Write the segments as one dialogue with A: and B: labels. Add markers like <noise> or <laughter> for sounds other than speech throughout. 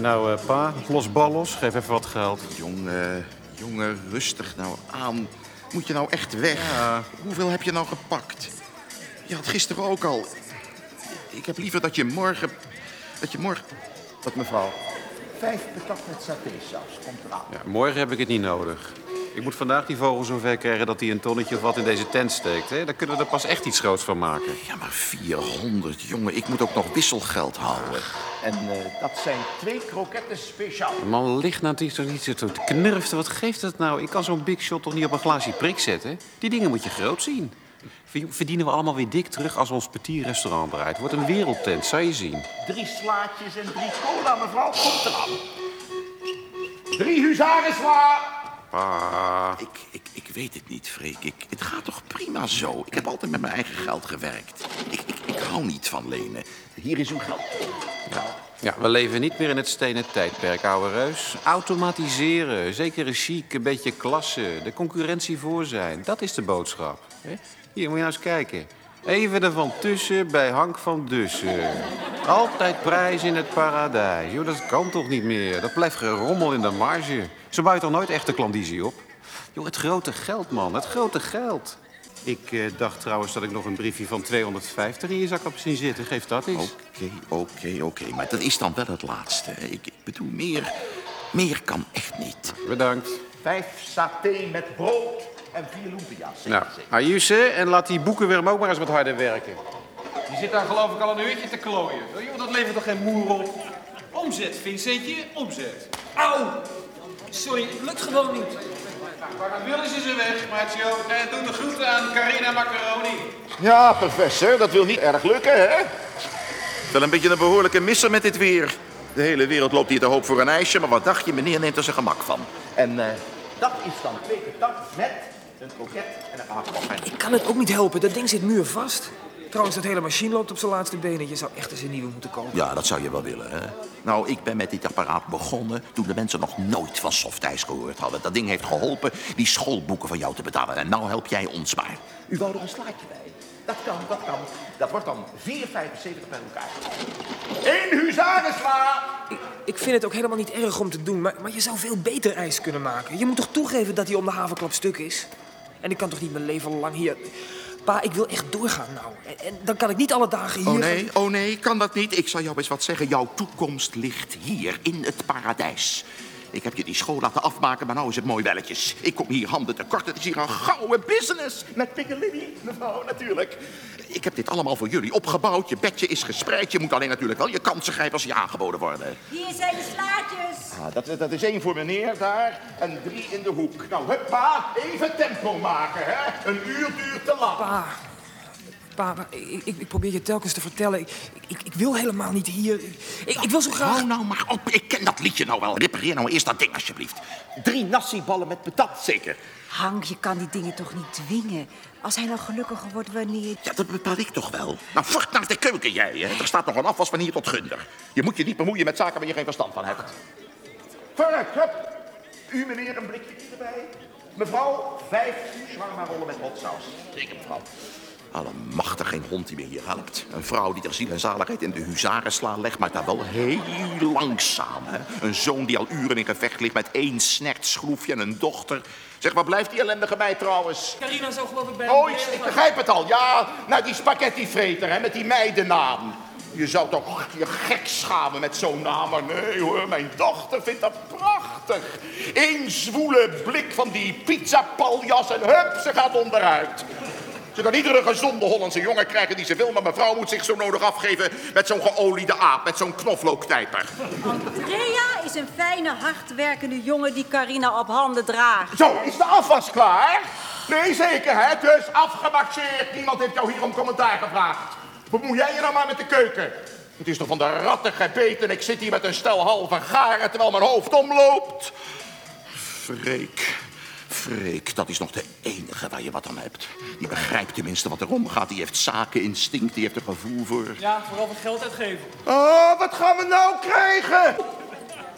A: Nou, eh, pa, los ballos, geef even wat geld.
B: Jongen, jongen, rustig nou aan. Moet je nou echt weg? Hoeveel heb je nou gepakt? Je had gisteren ook al... Ik heb liever dat je morgen... Dat je morgen...
C: Wat mevrouw? Vijf patat met satésaus, komt eraan.
A: Ja, morgen heb ik het niet nodig. Ik moet vandaag die vogel zover krijgen dat hij een tonnetje of wat in deze tent steekt. Hè? Dan kunnen we er pas echt iets groots van maken.
B: Ja, maar 400, jongen. Ik moet ook nog wisselgeld houden.
C: En eh, dat zijn twee kroketten speciaal.
A: De man ligt natuurlijk toch niet zo te knurften. Wat geeft dat nou? Ik kan zo'n big shot toch niet op een glaasje prik zetten? Die dingen moet je groot zien. Verdienen we allemaal weer dik terug als ons petit restaurant bereidt. Wordt een wereldtent, zou je zien.
C: Drie slaatjes en drie cola, mevrouw. Komt eraan. Drie huzarensla.
B: Ik, ik, ik weet het niet, Freek. Ik, het gaat toch prima zo. Ik heb altijd met mijn eigen geld gewerkt. Ik, ik, ik hou niet van lenen. Hier is uw geld.
A: Ja, we leven niet meer in het stenen tijdperk, ouwe reus. Automatiseren, zekere chic, een beetje klasse, de concurrentie voor zijn. Dat is de boodschap. Hier, moet je nou eens kijken. Even ervan tussen bij Hank van Dussen. Altijd prijs in het paradijs. Joh, dat kan toch niet meer? Dat blijft gerommel in de marge. Bouw je toch nooit echte klandizie op? Joh, het grote geld, man. Het grote geld. Ik eh, dacht trouwens dat ik nog een briefje van 250 in je zak heb zien zitten. Geef dat eens.
B: Oké, oké, oké. Maar dat is dan wel het laatste. Ik, ik bedoel, meer, meer kan echt niet.
A: Bedankt.
C: Vijf saté met brood en vier lumpia's.
A: Nou, Ayuse, en laat die boekenwurm ook maar eens wat harder werken. Die zit daar geloof ik al een uurtje te klooien. Oh, Joh, dat levert toch geen moer op?
D: Omzet, Vincentje, omzet. Au! Sorry, het lukt gewoon niet.
A: Waar willen ze ze weg, Macho? En doe de groeten aan Carina Macaroni.
C: Ja, professor, dat wil niet erg lukken, hè?
B: Wel een beetje een behoorlijke misser met dit weer. De hele wereld loopt hier te hoop voor een ijsje, maar wat dacht je, meneer neemt er zijn gemak van.
C: En eh, dat is dan twee patat met een kroket en een hagelbal.
D: Ik kan het ook niet helpen, dat ding zit muurvast. Trouwens, dat hele machine loopt op zijn laatste benen. Je zou echt eens een nieuwe moeten kopen.
B: Ja, dat zou je wel willen, hè? Nou, ik ben met dit apparaat begonnen toen de mensen nog nooit van softijs gehoord hadden. Dat ding heeft geholpen die schoolboeken van jou te betalen. En nou help jij ons maar.
C: U wou er een slaatje bij. Dat kan, dat kan. Dat wordt dan 4,75 bij elkaar. Eén huzarensla!
D: Ik, ik vind het ook helemaal niet erg om te doen, maar, maar je zou veel beter ijs kunnen maken. Je moet toch toegeven dat hij om de havenklap stuk is? En ik kan toch niet mijn leven lang hier... Pa, ik wil echt doorgaan nou. En, en dan kan ik niet alle dagen hier...
B: Oh nee, oh nee, kan dat niet? Ik zal jou eens wat zeggen. Jouw toekomst ligt hier, in het paradijs. Ik heb je die school laten afmaken, maar nou is het mooi welletjes. Ik kom hier handen tekort. Het is hier een gouden business.
C: Met Piccalilli, mevrouw, natuurlijk.
B: Ik heb dit allemaal voor jullie opgebouwd. Je bedje is gespreid. Je moet alleen natuurlijk wel je kansen grijpen als je aangeboden worden.
E: Hier zijn de slaatjes.
C: Ah, dat, dat is één voor meneer daar en drie in de hoek. Nou, huppa, even tempo maken, hè. Een uur duurt te lang.
D: Pa, pa, ik, ik, ik probeer je telkens te vertellen. Ik, ik, ik wil helemaal niet hier. Ik, ik wil zo graag...
B: Hou nou maar op. Ik ken dat liedje nou wel. Repareer nou eerst dat ding, alsjeblieft.
C: Drie nasi-ballen met patat, zeker.
E: Hank, je kan die dingen toch niet dwingen? Als hij nou gelukkiger wordt wanneer...
B: Ja, dat bepaal ik toch wel. Nou, voort naar de keuken jij, hè. Er staat nog een afwas van hier tot gunder. Je moet je niet bemoeien met zaken waar je geen verstand van hebt.
C: Vooruit, hup. U, meneer, een blikje erbij. Mevrouw, vijf shawarma-rollen met hot saus. Zeker, mevrouw.
B: Allemachtig geen hond die me hier helpt. Een vrouw die ter ziel en zaligheid in de huzarensla legt, maar daar wel heel langzaam. Hè? Een zoon die al uren in gevecht ligt met één snertschroefje en een dochter. Zeg, waar blijft die ellendige meid trouwens?
D: Carina zou geloof ik bij...
C: Oh, ik, ik begrijp het al. Ja, naar die spaghetti-vreter, hè, met die meidennaam. Je zou toch je gek schamen met zo'n naam. Maar nee hoor, mijn dochter vindt dat prachtig. Eén zwoele blik van die pizza-paljas en hup, ze gaat onderuit. Ze kan iedere gezonde Hollandse jongen krijgen die ze wil... maar mevrouw moet zich zo nodig afgeven met zo'n geoliede aap... met zo'n knoflooktijper.
E: Andrea is een fijne, hardwerkende jongen die Carina op handen draagt.
C: Zo, is de afwas klaar? Nee, zeker, hè? Dus afgemarcheerd. Niemand heeft jou hier om commentaar gevraagd. Bemoei jij je nou maar met de keuken. Het is toch van de ratten gebeten. Ik zit hier met een stel halve garen terwijl mijn hoofd omloopt. Freek.
B: Freek, dat is nog de enige waar je wat aan hebt. Die begrijpt tenminste wat er omgaat. Die heeft zakeninstinct, die heeft er gevoel voor.
D: Ja, vooral voor geld uitgeven.
C: Oh, wat gaan we nou krijgen?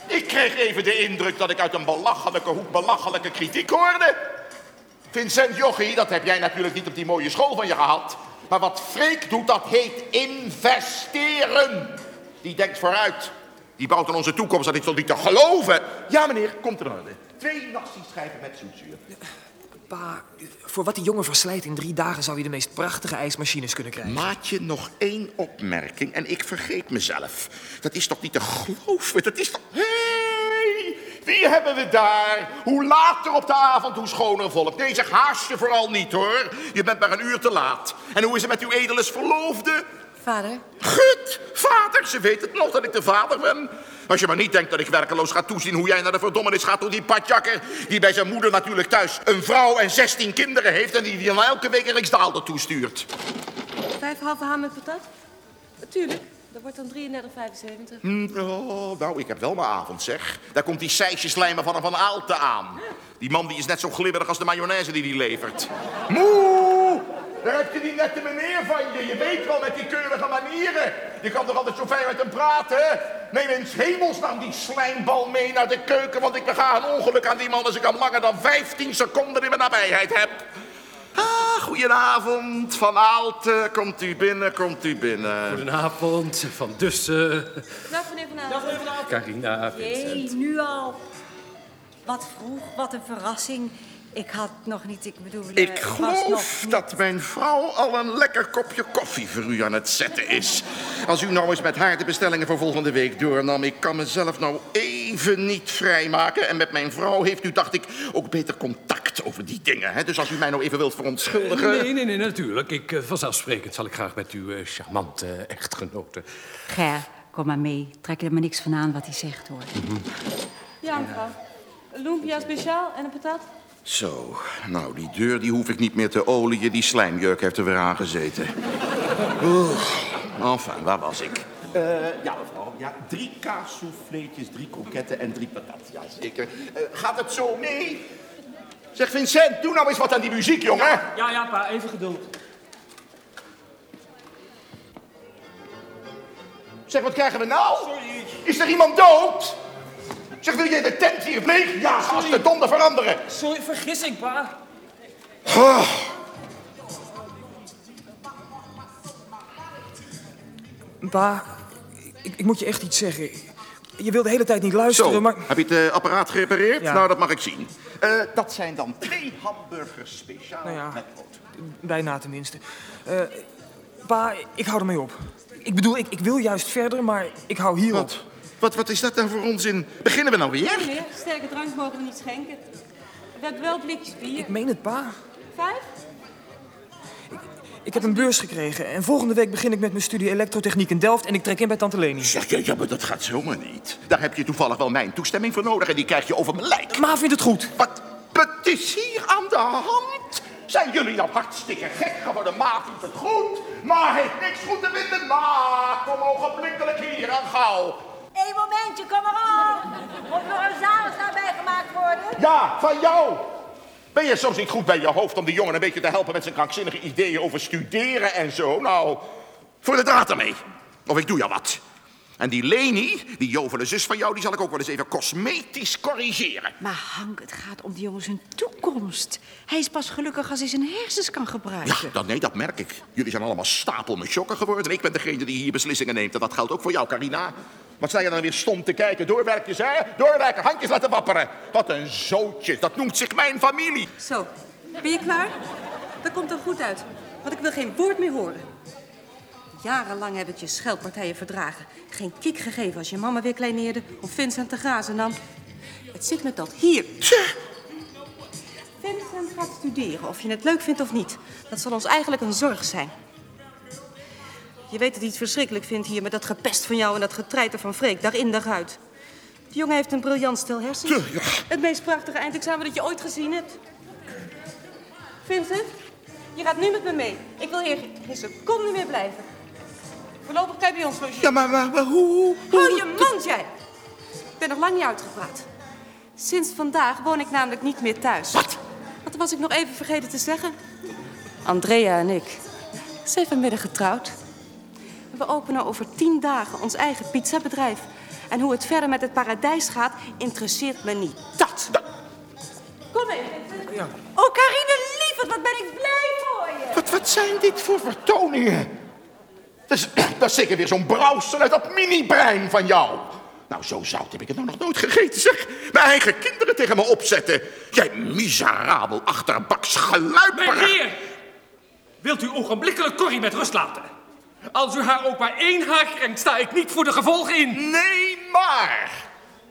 C: Ik kreeg even de indruk dat ik uit een belachelijke hoek belachelijke kritiek hoorde. Vincent Jochie, dat heb jij natuurlijk niet op die mooie school van je gehad. Maar wat Freek doet, dat heet investeren. Die denkt vooruit. Die bouwt aan onze toekomst, dat is toch niet te geloven? Ja, meneer, komt er orde. Twee schijven met zoetzuur.
D: Pa, voor wat die jongen verslijt in drie dagen zou je de meest prachtige ijsmachines kunnen krijgen.
B: Maatje, nog één opmerking en ik vergeet mezelf. Dat is toch niet te geloven? Dat is toch...
C: Hey, wie hebben we daar? Hoe later op de avond, hoe schoner volk. Nee, zeg haast je vooral niet, hoor. Je bent maar een uur te laat. En hoe is het met uw edeles verloofde?
E: Vader,
C: Gut, vader, ze weet het nog dat ik de vader ben. Als je maar niet denkt dat ik werkeloos ga toezien hoe jij naar de verdommenis gaat door die padjakker... die bij zijn moeder natuurlijk thuis een vrouw en 16 kinderen heeft... en die die dan elke week een riksdaalder toestuurt.
F: Vijf halve ham met patat? Natuurlijk. Dat wordt dan 33,75.
C: Hm, oh, nou, ik heb wel mijn avond, zeg. Daar komt die slijmer van een Van Aalten aan. Die man die is net zo glibberig als de mayonaise die hij levert. Moe! Daar heb je die nette meneer van je. Je weet wel met die keurige manieren. Je kan toch altijd zo fijn met hem praten, hè? Neem in hemelsnaam die slijmbal mee naar de keuken... want ik bega een ongeluk aan die man als ik hem langer dan 15 seconden in mijn nabijheid heb. Ah, goedenavond. Van Aalten, komt u binnen, komt u binnen.
G: Goedenavond, Van Dussen,
F: Dag meneer Van Aalten.
G: Carina, Vincent.
E: jee, nu al. Wat vroeg, wat een verrassing. Ik had nog niet, ik bedoel... eh,
C: Ik
E: was nog
C: geloof
E: niet-
C: dat mijn vrouw al een lekker kopje koffie voor u aan het zetten is. Als u nou eens met haar de bestellingen voor volgende week doornam... ik kan mezelf nou even niet vrijmaken. En met mijn vrouw heeft u, dacht ik, ook beter contact over die dingen. Hè? Dus als u mij nou even wilt verontschuldigen...
G: Nee, nee, nee, natuurlijk. Ik, eh, vanzelfsprekend zal ik graag met uw eh, charmante eh, echtgenote.
E: Ger, kom maar mee. Trek er maar niks van aan wat hij zegt, hoor.
F: Ja, mevrouw. Een lumpia speciaal en een patat?
B: Zo, nou, die deur die hoef ik niet meer te olieën. Die slijmjurk heeft er weer aangezeten. Oeh, enfin, waar was ik?
C: Eh, ja, mevrouw. Ja, drie kaassouffleetjes, drie kroketten en drie patat. Ja, zeker. Eh, gaat het zo mee? Zeg, Vincent, doe nou eens wat aan die muziek, jongen.
D: Ja, ja, pa, even geduld.
C: Zeg, wat krijgen we nou? Is er iemand dood? Zeg, wil jij de tent hier bleek? Ja, als de donder veranderen.
D: Sorry, vergissing, pa. Pa, ik, ik moet je echt iets zeggen. Je wil de hele tijd niet luisteren,
C: Zo,
D: maar...
C: heb je het eh, apparaat gerepareerd?
D: Ja.
C: Nou, dat mag ik zien. Eh, dat zijn dan twee hamburgers speciaal
D: Nou ja.
C: met brood.
D: Bijna tenminste. Eh, pa, ik hou ermee op. Ik bedoel, ik, ik wil juist verder, maar ik hou hier op.
C: Wat? Wat, wat is dat nou voor onzin? Beginnen we nou weer?
F: Meneer, sterke drank mogen we niet schenken. We hebben wel blikjes bier.
D: Ik meen het, pa.
F: Vijf?
D: Ik heb een beurs gekregen en volgende week begin ik met mijn studie elektrotechniek in Delft en ik trek in bij Tante Leni.
C: Zeg, ja, ja, maar dat gaat zomaar niet. Daar heb je toevallig wel mijn toestemming voor nodig en die krijg je over mijn lijk.
D: Ma vindt het goed.
C: Wat, wat is hier aan de hand? Zijn jullie nou hartstikke gek geworden? Ma vindt het goed. Ma heeft niks goed te vinden. Ma, kom ogenblikkelijk hier aan gauw.
E: Eén momentje, kom maar op. Moet er een zaal bijgemaakt worden?
C: Ja, van jou. Ben je soms niet goed bij je hoofd om die jongen een beetje te helpen met zijn krankzinnige ideeën over studeren en zo? Nou, voor de draad ermee. Of ik doe jou wat. En die Leni, die jovele zus van jou, die zal ik ook wel eens even cosmetisch corrigeren.
E: Maar Hank, het gaat om die jongen zijn toekomst. Hij is pas gelukkig als hij zijn hersens kan gebruiken.
C: Ja, dat, nee, dat merk ik. Jullie zijn allemaal stapel met chokken geworden. En ik ben degene die hier beslissingen neemt. En dat geldt ook voor jou, Carina. Wat sta je dan weer stom te kijken? Doorwerkjes, hè? Doorwerken, handjes laten wapperen. Wat een zootje. Dat noemt zich mijn familie.
F: Zo, ben je klaar? Dat komt er goed uit. Want ik wil geen woord meer horen. Jarenlang heb ik je scheldpartijen verdragen. Geen kiek gegeven als je mama weer kleineerde of Vincent te grazen nam. Het zit me tot hier. Vincent gaat studeren, of je het leuk vindt of niet. Dat zal ons eigenlijk een zorg zijn. Je weet dat hij het verschrikkelijk vindt hier met dat gepest van jou en dat getreiter van Freek, dag in dag uit. Die jongen heeft een briljant stel hersens. Het meest prachtige eindexamen dat je ooit gezien hebt. Vincent, je gaat nu met me mee. Ik wil hier geen seconde meer blijven. Voorlopig blijf je bij ons logeren.
C: Ja, maar, maar, maar hoe?
F: Hou je mond, jij! Ik ben nog lang niet uitgepraat. Sinds vandaag woon ik namelijk niet meer thuis.
C: Wat?
F: Dat was ik nog even vergeten te zeggen. Andrea en ik zijn vanmiddag getrouwd. We openen over tien dagen ons eigen pizzabedrijf. En hoe het verder met het paradijs gaat, interesseert me niet. Dat! Kom even.
D: Ja.
E: Oh, Carine, lieverd, wat ben ik blij voor je.
C: Wat, wat zijn dit voor vertoningen? Dat is, <clears throat> dat is zeker weer zo'n brouwsel uit dat mini-brein van jou. Nou, zo zout heb ik het nou nog nooit gegeten, zeg. Mijn eigen kinderen tegen me opzetten. Jij miserabel achterbaks geluiper.
G: Meneer! Wilt u ogenblikkelijk Corrie met rust laten? Als u haar ook maar één haar krenkt, sta ik niet voor de gevolgen in.
C: Nee, maar.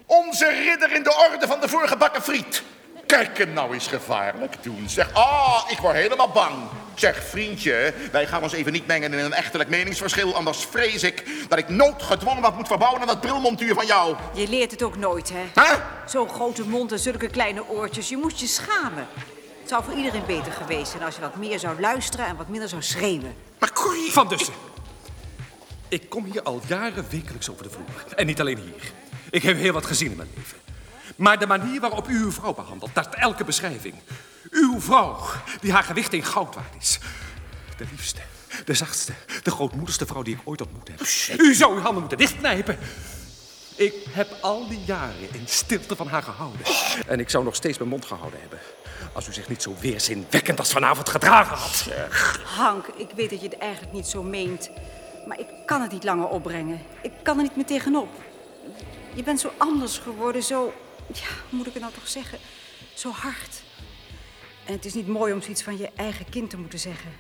C: Onze ridder in de orde van de voorgebakken friet. Kijk hem nou eens gevaarlijk doen. Zeg, ah, ik word helemaal bang. Zeg, vriendje, wij gaan ons even niet mengen in een echtelijk meningsverschil. Anders vrees ik dat ik noodgedwongen wat moet verbouwen aan dat brilmontuur van jou.
E: Je leert het ook nooit, hè?
C: Hè?
E: Zo'n grote mond en zulke kleine oortjes. Je moest je schamen. Het zou voor iedereen beter geweest zijn als je wat meer zou luisteren en wat minder zou schreeuwen.
C: Maar Corrie...
G: Van Dussen. Ik kom hier al jaren wekelijks over de vloer. En niet alleen hier. Ik heb heel wat gezien in mijn leven. Maar de manier waarop u uw vrouw behandelt, dat elke beschrijving. Uw vrouw, die haar gewicht in goud waard is. De liefste, de zachtste, de grootmoedigste vrouw die ik ooit ontmoet heb. u zou uw handen moeten dichtknijpen. Ik heb al die jaren in stilte van haar gehouden. En ik zou nog steeds mijn mond gehouden hebben. Als u zich niet zo weerzinwekkend als vanavond gedragen had.
E: Hank, ik weet dat je het eigenlijk niet zo meent. Maar ik kan het niet langer opbrengen. Ik kan er niet meer tegenop. Je bent zo anders geworden, zo... Ja, moet ik het nou toch zeggen? Zo hard. En het is niet mooi om zoiets van je eigen kind te moeten zeggen.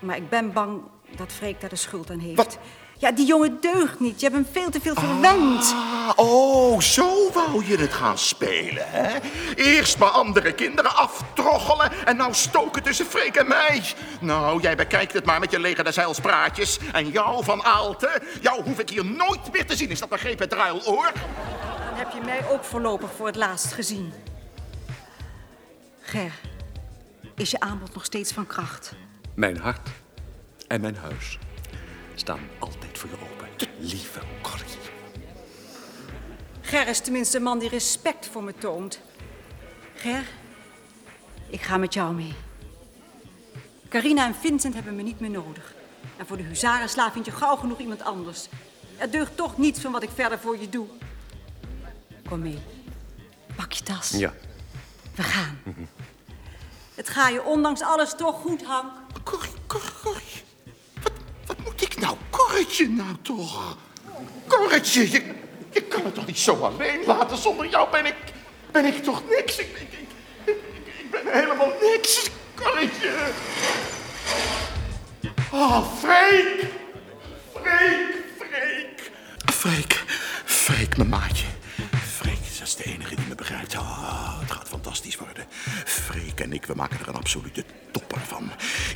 E: Maar ik ben bang dat Freek daar de schuld aan heeft.
C: Wat?
E: Ja, die jongen deugt niet. Je hebt hem veel te veel verwend.
C: Ah, oh, zo wou je het gaan spelen, hè? Eerst maar andere kinderen aftroggelen en nou stoken tussen Freek en mij. Nou, jij bekijkt het maar met je leger des heilspraatjes. En jou van Aalte, jou hoef ik hier nooit meer te zien. Is dat begrepen, druiloor?
E: Dan heb je mij ook voorlopig voor het laatst gezien. Ger, is je aanbod nog steeds van kracht?
G: Mijn hart en mijn huis staan altijd voor je open. Lieve Corrie.
E: Ger is tenminste een man die respect voor me toont. Ger, ik ga met jou mee. Carina en Vincent hebben me niet meer nodig. En voor de huzarenslaaf vind je gauw genoeg iemand anders. Er deugt toch niets van wat ik verder voor je doe. Kom mee. Pak je tas.
G: Ja.
E: We gaan. Het gaat je ondanks alles toch goed, Hank.
C: Corrie, Corrie, Corrie. Wat, moet ik nou? Corretje nou toch? Corretje, je, je kan me toch niet zo alleen laten? Zonder jou ben ik, ben ik toch niks? Ik, ik, ik, ben helemaal niks, Corretje. Oh, Freek! Freek, Freek. Freek, Freek, mijn maatje. Freek, dat is de enige die me begrijpt. Oh, het gaat fantastisch worden. Freek en ik, we maken er een absolute topper van.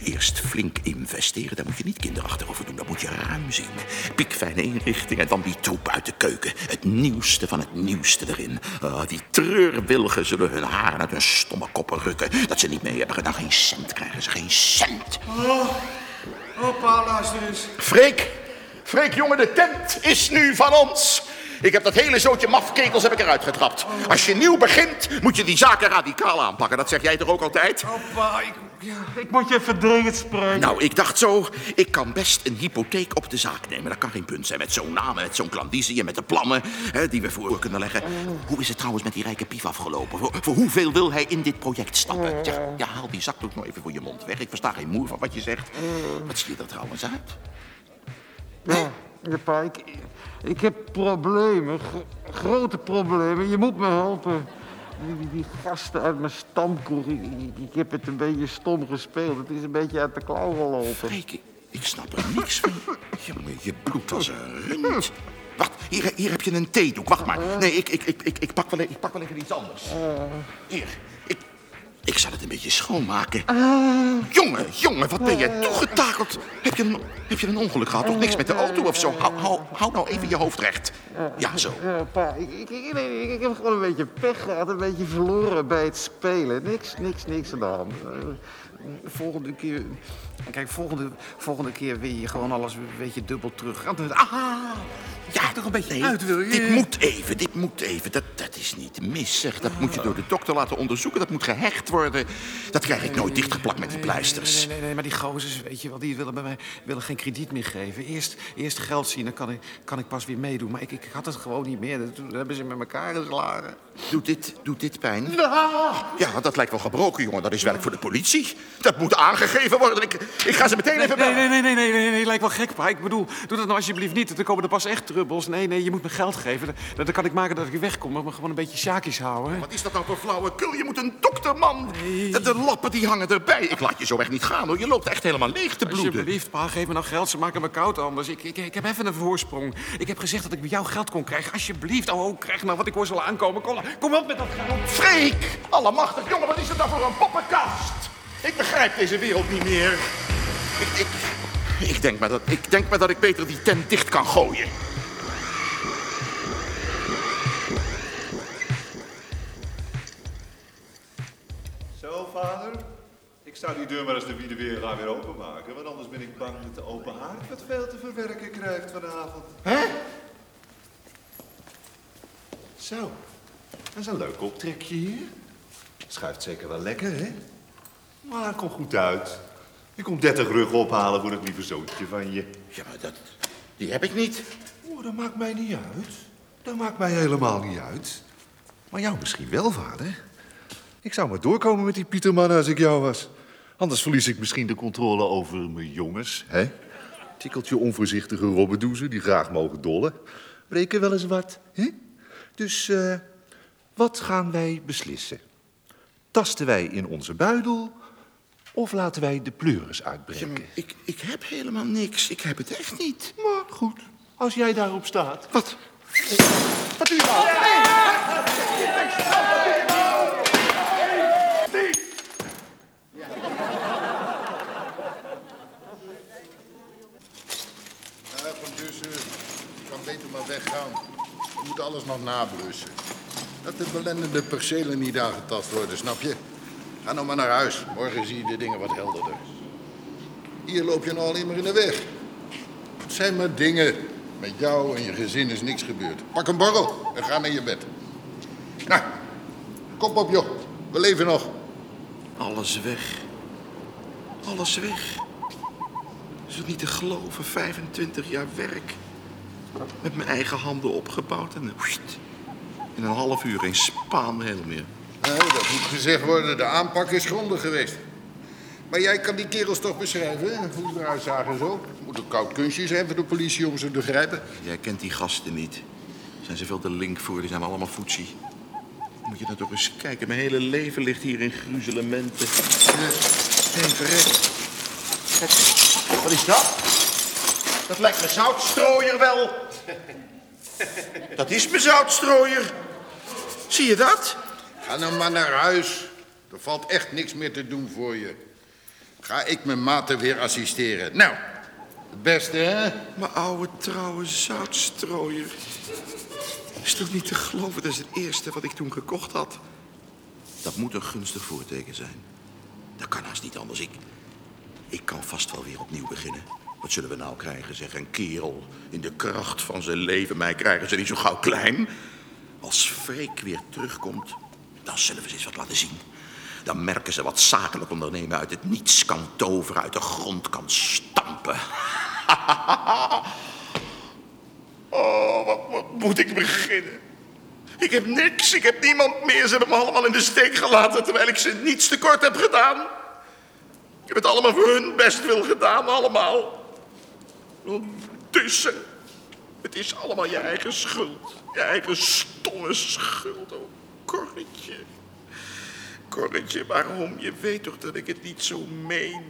C: Eerst flink investeren, daar moet je niet kinderachtig over doen. Dat moet je ruim zien. Piekfijne inrichting en dan die troep uit de keuken. Het nieuwste van het nieuwste erin. Ah, die treurwilgen zullen hun haren uit hun stomme koppen rukken. Dat ze niet mee hebben gedaan. Geen cent krijgen ze, geen cent.
H: Hoppa, luister eens.
C: Freek, Freek, jongen, de tent is nu van ons. Ik heb dat hele zootje mafketels heb ik eruit getrapt. Als je nieuw begint, moet je die zaken radicaal aanpakken. Dat zeg jij toch ook altijd?
H: Hoppa, ik, ja, ik moet je even dringend spreken.
C: Nou, ik dacht zo, ik kan best een hypotheek op de zaak nemen. Dat kan geen punt zijn met zo'n naam met zo'n klandizie en met de plannen hè, die we voor kunnen leggen. Hoe is het trouwens met die rijke pief afgelopen? Voor, voor hoeveel wil hij in dit project stappen? Zeg, ja, haal die zakdoek nou even voor je mond weg. Ik versta geen moer van wat je zegt. Wat zie je er trouwens uit?
H: Ja, ja, pa, ik, ik heb problemen. gro- grote problemen. Je moet me helpen. Die, die, die gasten uit mijn stamkroeg, ik, heb het een beetje stom gespeeld. Het is een beetje uit de klauw gelopen.
C: Freek, ik snap er niks van. Jongen, je bloed als een rund. Wacht, hier, hier heb je een theedoek. Wacht maar. Nee, ik, ik, ik, ik, ik, pak, wel, ik pak wel even iets anders. Hier, ik, ik zal het een beetje schoonmaken. Jongen, jongen, wat ben jij toegetakeld? Heb je, een, heb je een ongeluk gehad? Of niks met de auto of zo? Hou, hou, hou nou even je hoofd recht. Ja, zo.
H: Ja, pa, ik, ik, ik, heb gewoon een beetje pech gehad. Een beetje verloren bij het spelen. Niks, niks, niks aan de hand.
A: De volgende keer... Kijk, volgende, volgende keer wil je gewoon alles een beetje dubbel terug. Ah,
C: Ja,
I: toch een beetje
C: nee,
I: uit, wil je?
C: Dit moet even, dit moet even. Dat, dat is niet mis, zeg. Dat moet je door de dokter laten onderzoeken. Dat moet gehecht worden. Dat krijg ik nooit dichtgeplakt met die pleisters.
A: Nee, nee, nee, nee, maar die gozers, weet je wel, die willen bij mij willen geen krediet meer geven. Eerst, eerst geld zien, dan kan ik, kan ik pas weer meedoen. Maar ik, ik had het gewoon niet meer. Toen hebben ze met elkaar geslagen.
C: Doet dit, doet dit pijn? Ja, dat lijkt wel gebroken, jongen. Dat is werk voor de politie. Dat moet aangegeven worden. Ik, ik ga ze meteen even
A: Nee,
C: bellen.
A: nee, nee, nee, nee, nee, nee, lijkt wel gek, pa. Ik bedoel, doe dat nou alsjeblieft niet. Dan komen er pas echt trubbels. Nee, nee, je moet me geld geven. Dan, dan kan ik maken dat ik wegkom, maar gewoon een beetje sjaakjes houden. hè.
C: Wat is dat nou voor flauwekul? Je moet een dokter, man. De, de lappen die hangen erbij. Ik laat je zo echt niet gaan, hoor. Je loopt echt helemaal leeg te bloeden.
A: Alsjeblieft, pa, geef me nou geld. Ze maken me koud anders. Ik, ik, ik heb even een voorsprong. Ik heb gezegd dat ik bij jou geld kon krijgen. Alsjeblieft, oh, oh krijg nou wat ik hoor zal aankomen. Kom, kom op met dat geld.
C: Freek! Allemachtig, jongen, wat is dat nou voor een poppenkast? Ik begrijp deze wereld niet meer. Ik, ik, ik, denk maar dat, ik denk maar dat ik beter die tent dicht kan gooien.
J: Zo, vader. Ik zou die deur maar eens de wiede weer gaan weer openmaken, want anders ben ik bang dat de open haard wat veel te verwerken krijgt vanavond.
C: Hè?
J: Zo, dat is een leuk optrekje hier. Schuift zeker wel lekker, hè? Maar kom goed uit. Ik kom 30 rug ophalen voor het lieve zoontje van je.
C: Ja, maar dat, die heb ik niet.
J: Oh, dat maakt mij niet uit. Dat maakt mij helemaal niet uit. Maar jou misschien wel, vader. Ik zou maar doorkomen met die Pieterman als ik jou was. Anders verlies ik misschien de controle over mijn jongens, hè? Tikkeltje onvoorzichtige robbedoezen die graag mogen dollen. Reken wel eens wat, hè? Dus, eh, wat gaan wij beslissen? Tasten wij in onze buidel of laten wij de pleuris uitbreken?
C: ik, ik heb helemaal niks. Ik heb het echt niet.
J: Maar goed, als jij daarop staat.
C: Wat?
J: Wat doe je nou?
K: Ja, van Dussen, je kan beter maar weggaan. Je moet alles nog nablussen. Dat de belendende percelen niet aangetast worden, snap je? Ga nou maar naar huis. Morgen zie je de dingen wat helderder. Hier loop je nou alleen maar in de weg. Het zijn maar dingen. Met jou en je gezin is niks gebeurd. Pak een borrel en ga naar je bed. Nou, kop op joh. We leven nog.
C: Alles weg. Alles weg. Is het niet te geloven? 25 jaar werk. Met mijn eigen handen opgebouwd en in een half uur geen spaanmeel meer.
K: Nee, dat moet gezegd worden. De aanpak is grondig geweest. Maar jij kan die kerels toch beschrijven, hè? hoe ze eruit zagen zo? Moet een koud kunstje zijn voor de politie om ze te begrijpen.
C: Jij kent die gasten niet. Zijn ze veel te link voor, die zijn allemaal voetsie. Moet je nou toch eens kijken, mijn hele leven ligt hier in gruzelementen. Hé, verrek. Wat is dat? Dat lijkt me zoutstrooier wel. <laughs> Dat is mijn zoutstrooier. Zie je dat?
K: Ga nou maar naar huis. Er valt echt niks meer te doen voor je. Ga ik mijn maten weer assisteren. Nou, het beste, hè?
C: Mijn oude trouwe zoutstrooier. Is toch niet te geloven, dat is het eerste wat ik toen gekocht had. Dat moet een gunstig voorteken zijn. Dat kan haast niet anders. Ik, ik kan vast wel weer opnieuw beginnen. Wat zullen we nou krijgen, zeg? Een kerel in de kracht van zijn leven. Mij krijgen ze niet zo gauw klein. Als Freek weer terugkomt, dan zullen we eens wat laten zien. Dan merken ze wat zakelijk ondernemen uit het niets kan toveren, uit de grond kan stampen. <laughs> Oh, wat, moet ik beginnen? Ik heb niks, ik heb niemand meer. Ze hebben me allemaal in de steek gelaten terwijl ik ze niets tekort heb gedaan. Ik heb het allemaal voor hun bestwil gedaan, allemaal. Ondertussen, het is allemaal je eigen schuld. Je eigen stomme schuld, oh Corretje. Corretje, waarom? Je weet toch dat ik het niet zo meen.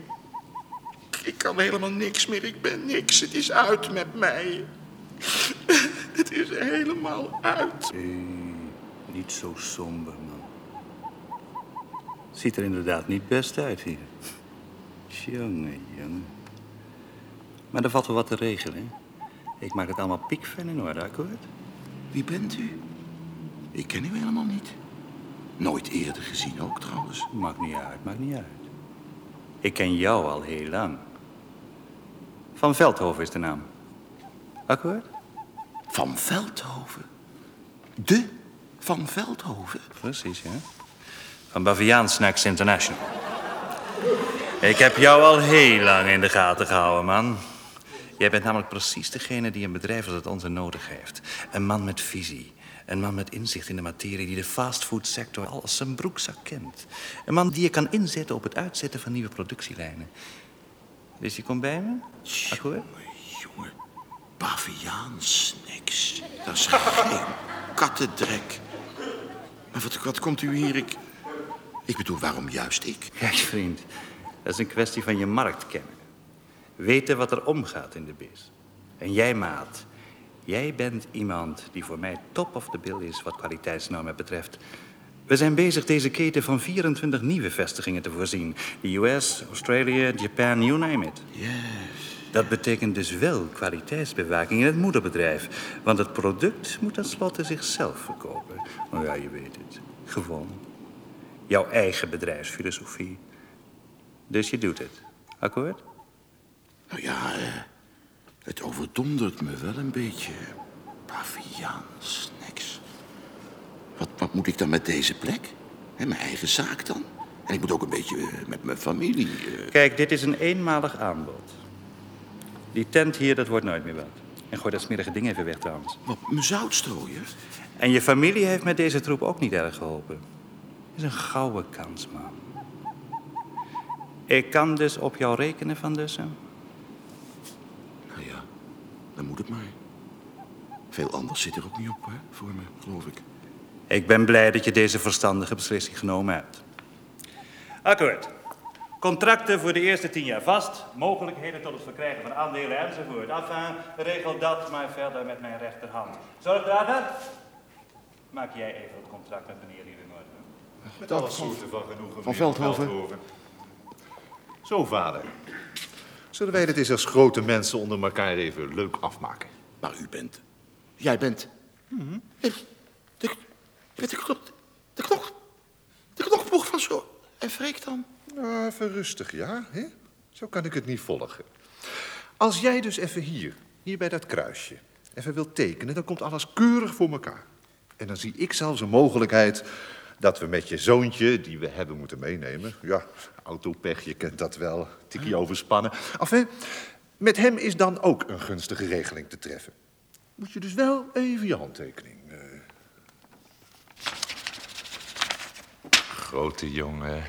C: Ik kan helemaal niks meer, ik ben niks. Het is uit met mij. Het is helemaal uit.
L: Niet zo somber, man. Ziet er inderdaad niet best uit hier. Jongen, jongen. Maar er valt wel wat te regelen? Ik maak het allemaal piekfijn in orde, akkoord?
C: Wie bent u? Ik ken u helemaal niet. Nooit eerder gezien ook, trouwens.
L: Maakt niet uit, maakt niet uit. Ik ken jou al heel lang. Van Veldhoven is de naam. Akkoord?
C: Van Veldhoven? De Van Veldhoven?
L: Precies, ja. Van Baviaan Snacks International. Ik heb jou al heel lang in de gaten gehouden, man. Jij bent namelijk precies degene die een bedrijf als het onze nodig heeft. Een man met visie. Een man met inzicht in de materie die de fastfoodsector al als zijn broekzak kent. Een man die je kan inzetten op het uitzetten van nieuwe productielijnen. Dus je komt bij me? Akkoord?
C: Jongen, baviaansnacks. Dat is geen kattendrek. Maar wat, wat komt u hier? Ik, ik bedoel, waarom juist ik?
L: Kijk, vriend. Dat is een kwestie van je markt kennen. Weten wat er omgaat in de biz. En jij, maat. Jij bent iemand die voor mij top of the bill is wat kwaliteitsnormen betreft. We zijn bezig deze keten van 24 nieuwe vestigingen te voorzien. De US, Australië, Japan, you name it. Dat betekent dus wel kwaliteitsbewaking in het moederbedrijf. Want het product moet tenslotte zichzelf verkopen. Nou ja, je weet het. Gewoon. Jouw eigen bedrijfsfilosofie. Dus je doet het. Akkoord?
C: Nou ja, eh, het overdondert me wel een beetje. Baviaansnacks. Wat, wat moet ik dan met deze plek? En mijn eigen zaak dan? En ik moet ook een beetje eh, met mijn familie. eh.
L: Kijk, dit is een eenmalig aanbod. Die tent hier, dat wordt nooit meer wat. En gooi dat smerige ding even weg trouwens.
C: Wat, mijn zoutstrooien?
L: En je familie heeft met deze troep ook niet erg geholpen. Het is een gouden kans, man. Ik kan dus op jou rekenen, Van Dussen.
C: Moet het maar. Veel anders zit er ook niet op, hè, voor me, geloof ik.
L: Ik ben blij dat je deze verstandige beslissing genomen hebt. Akkoord. Contracten voor de eerste tien jaar vast. Mogelijkheden tot het verkrijgen van aandelen enzovoort. Enfin, regel dat maar verder met mijn rechterhand. Zorgdrager, maak jij even het contract met meneer hier in orde.
J: Met alle soorten van genoegen,
C: Van
J: meneer
C: Veldhoven.
J: Zo, vader. Zullen wij dit eens als grote mensen onder elkaar even leuk afmaken?
C: Maar u bent... Jij bent... De, de, de, de, knop, de, knop, de knokploeg van zo... En Freek dan?
J: Nou, even rustig, ja? Hè? Zo kan ik het niet volgen. Als jij dus even hier, hier bij dat kruisje, even wilt tekenen... dan komt alles keurig voor elkaar. En dan zie ik zelfs een mogelijkheid dat we met je zoontje, die we hebben moeten meenemen... ja, autopech, je kent dat wel, tikkie overspannen. Enfin, met hem is dan ook een gunstige regeling te treffen. Moet je dus wel even je handtekening... eh. Grote jongen.